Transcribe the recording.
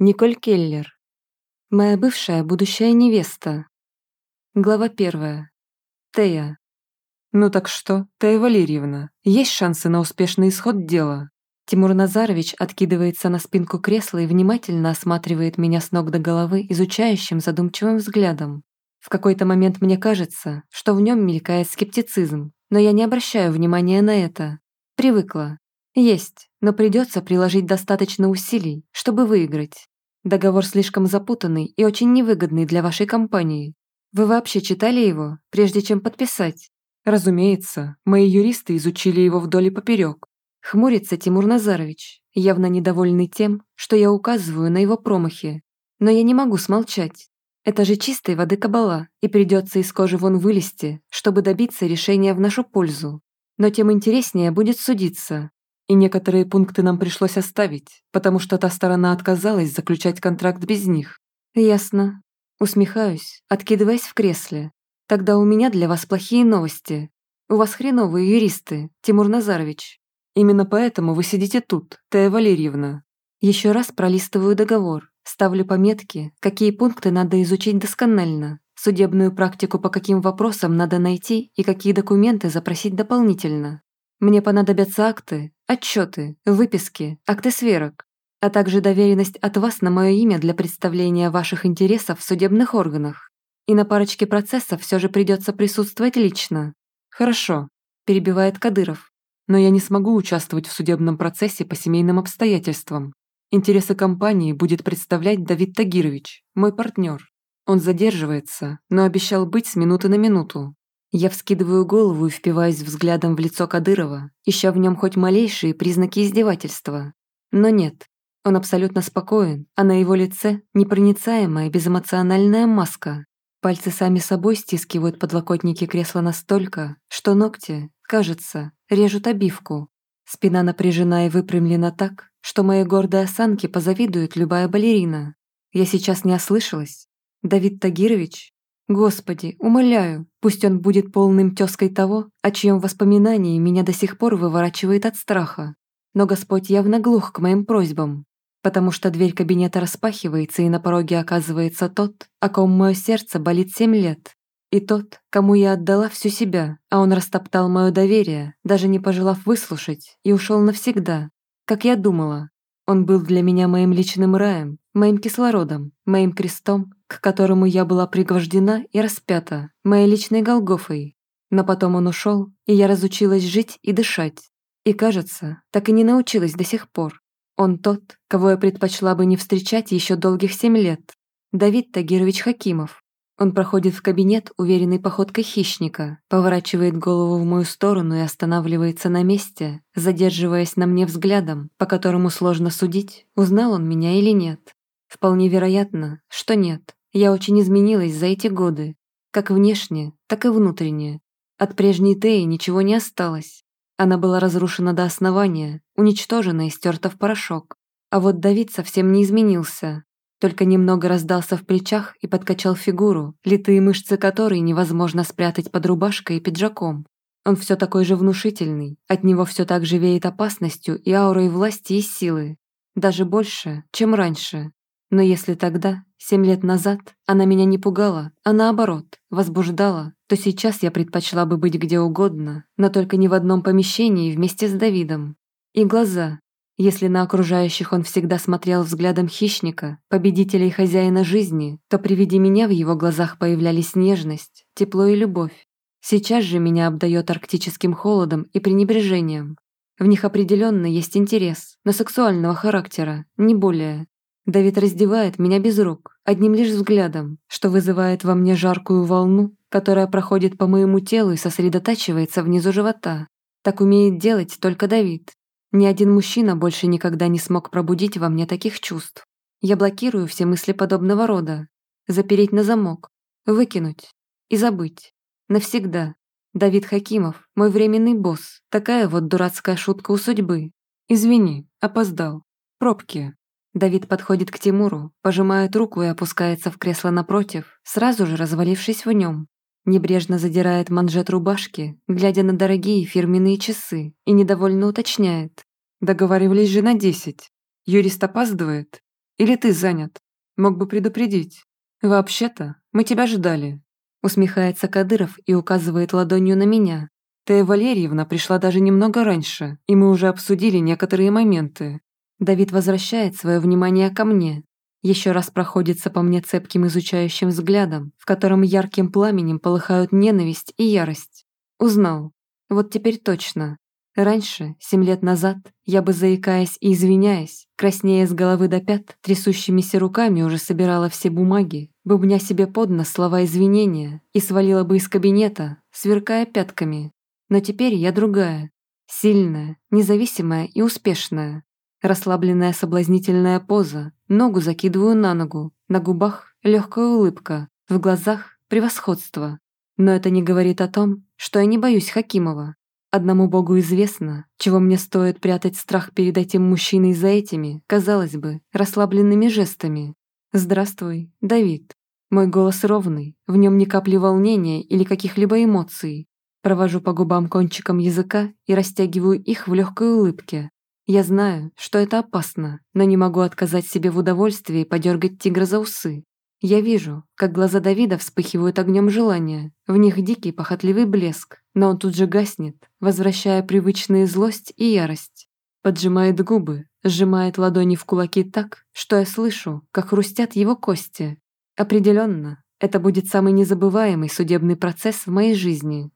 Николь Келлер. Моя бывшая будущая невеста. Глава первая. Тея. Ну так что, Тея Валерьевна, есть шансы на успешный исход дела? Тимур Назарович откидывается на спинку кресла и внимательно осматривает меня с ног до головы изучающим задумчивым взглядом. В какой-то момент мне кажется, что в нем мелькает скептицизм, но я не обращаю внимания на это. Привыкла. Есть, но придется приложить достаточно усилий, чтобы выиграть. Договор слишком запутанный и очень невыгодный для вашей компании. Вы вообще читали его, прежде чем подписать? Разумеется, мои юристы изучили его вдоль и поперек. Хмурится Тимур Назарович, явно недовольный тем, что я указываю на его промахи. Но я не могу смолчать. Это же чистой воды кабала, и придется из кожи вон вылезти, чтобы добиться решения в нашу пользу. Но тем интереснее будет судиться, и некоторые пункты нам пришлось оставить, потому что та сторона отказалась заключать контракт без них. Ясно. Усмехаюсь, откидываясь в кресле. Тогда у меня для вас плохие новости. У вас хреновые юристы, Тимур Назарович. Именно поэтому вы сидите тут, Тея Валерьевна. Еще раз пролистываю договор, ставлю пометки, какие пункты надо изучить досконально, судебную практику по каким вопросам надо найти и какие документы запросить дополнительно. Мне понадобятся акты, отчеты, выписки, акты сверок, а также доверенность от вас на мое имя для представления ваших интересов в судебных органах. И на парочке процессов все же придется присутствовать лично. Хорошо, перебивает Кадыров. Но я не смогу участвовать в судебном процессе по семейным обстоятельствам. Интересы компании будет представлять Давид Тагирович, мой партнер. Он задерживается, но обещал быть с минуты на минуту. Я вскидываю голову и впиваюсь взглядом в лицо Кадырова, ища в нем хоть малейшие признаки издевательства. Но нет, он абсолютно спокоен, а на его лице непроницаемая безэмоциональная маска. Пальцы сами собой стискивают подлокотники кресла настолько, что ногти, кажется, режут обивку. Спина напряжена и выпрямлена так, что моей гордой осанке позавидует любая балерина. Я сейчас не ослышалась. Давид Тагирович Господи, умоляю, пусть он будет полным тёской того, о чьем воспоминании меня до сих пор выворачивает от страха. Но Господь явно глух к моим просьбам, потому что дверь кабинета распахивается, и на пороге оказывается тот, о ком мое сердце болит семь лет. И тот, кому я отдала всю себя, а он растоптал мое доверие, даже не пожелав выслушать, и ушел навсегда. Как я думала, он был для меня моим личным раем, моим кислородом, моим крестом, к которому я была пригвождена и распята, моей личной Голгофой. Но потом он ушел, и я разучилась жить и дышать. И, кажется, так и не научилась до сих пор. Он тот, кого я предпочла бы не встречать еще долгих семь лет. Давид Тагирович Хакимов. Он проходит в кабинет уверенной походкой хищника, поворачивает голову в мою сторону и останавливается на месте, задерживаясь на мне взглядом, по которому сложно судить, узнал он меня или нет. Вполне вероятно, что нет. Я очень изменилась за эти годы. Как внешне, так и внутренне. От прежней Теи ничего не осталось. Она была разрушена до основания, уничтожена и стерта в порошок. А вот Давид совсем не изменился. Только немного раздался в плечах и подкачал фигуру, литые мышцы которой невозможно спрятать под рубашкой и пиджаком. Он все такой же внушительный, от него все так же веет опасностью и аурой власти и силы. Даже больше, чем раньше. Но если тогда, семь лет назад, она меня не пугала, а наоборот, возбуждала, то сейчас я предпочла бы быть где угодно, но только не в одном помещении вместе с Давидом. И глаза. Если на окружающих он всегда смотрел взглядом хищника, победителя и хозяина жизни, то при виде меня в его глазах появлялись нежность, тепло и любовь. Сейчас же меня обдает арктическим холодом и пренебрежением. В них определенно есть интерес, но сексуального характера, не более. Давид раздевает меня без рук, одним лишь взглядом, что вызывает во мне жаркую волну, которая проходит по моему телу и сосредотачивается внизу живота. Так умеет делать только Давид. Ни один мужчина больше никогда не смог пробудить во мне таких чувств. Я блокирую все мысли подобного рода. Запереть на замок, выкинуть и забыть. Навсегда. Давид Хакимов, мой временный босс. Такая вот дурацкая шутка у судьбы. Извини, опоздал. Пробки. Давид подходит к Тимуру, пожимает руку и опускается в кресло напротив, сразу же развалившись в нем. Небрежно задирает манжет рубашки, глядя на дорогие фирменные часы, и недовольно уточняет. Договаривались же на десять. Юрист опаздывает. Или ты занят? Мог бы предупредить. Вообще-то, мы тебя ждали. Усмехается Кадыров и указывает ладонью на меня. Тея Валерьевна пришла даже немного раньше, и мы уже обсудили некоторые моменты. Давид возвращает свое внимание ко мне. Еще раз проходится по мне цепким изучающим взглядом, в котором ярким пламенем полыхают ненависть и ярость. Узнал. Вот теперь точно. Раньше, семь лет назад, я бы, заикаясь и извиняясь, краснея с головы до пят, трясущимися руками уже собирала все бумаги, бубня себе под нос слова извинения и свалила бы из кабинета, сверкая пятками. Но теперь я другая. Сильная, независимая и успешная. Расслабленная соблазнительная поза, ногу закидываю на ногу, на губах легкая улыбка, в глазах превосходство. Но это не говорит о том, что я не боюсь Хакимова. Одному богу известно, чего мне стоит прятать страх перед этим мужчиной за этими, казалось бы, расслабленными жестами. «Здравствуй, Давид». Мой голос ровный, в нем ни капли волнения или каких-либо эмоций. Провожу по губам кончиком языка и растягиваю их в легкой улыбке. Я знаю, что это опасно, но не могу отказать себе в удовольствии подергать тигра за усы. Я вижу, как глаза Давида вспыхивают огнем желания, в них дикий похотливый блеск, но он тут же гаснет, возвращая привычные злость и ярость. Поджимает губы, сжимает ладони в кулаки так, что я слышу, как хрустят его кости. Определенно, это будет самый незабываемый судебный процесс в моей жизни.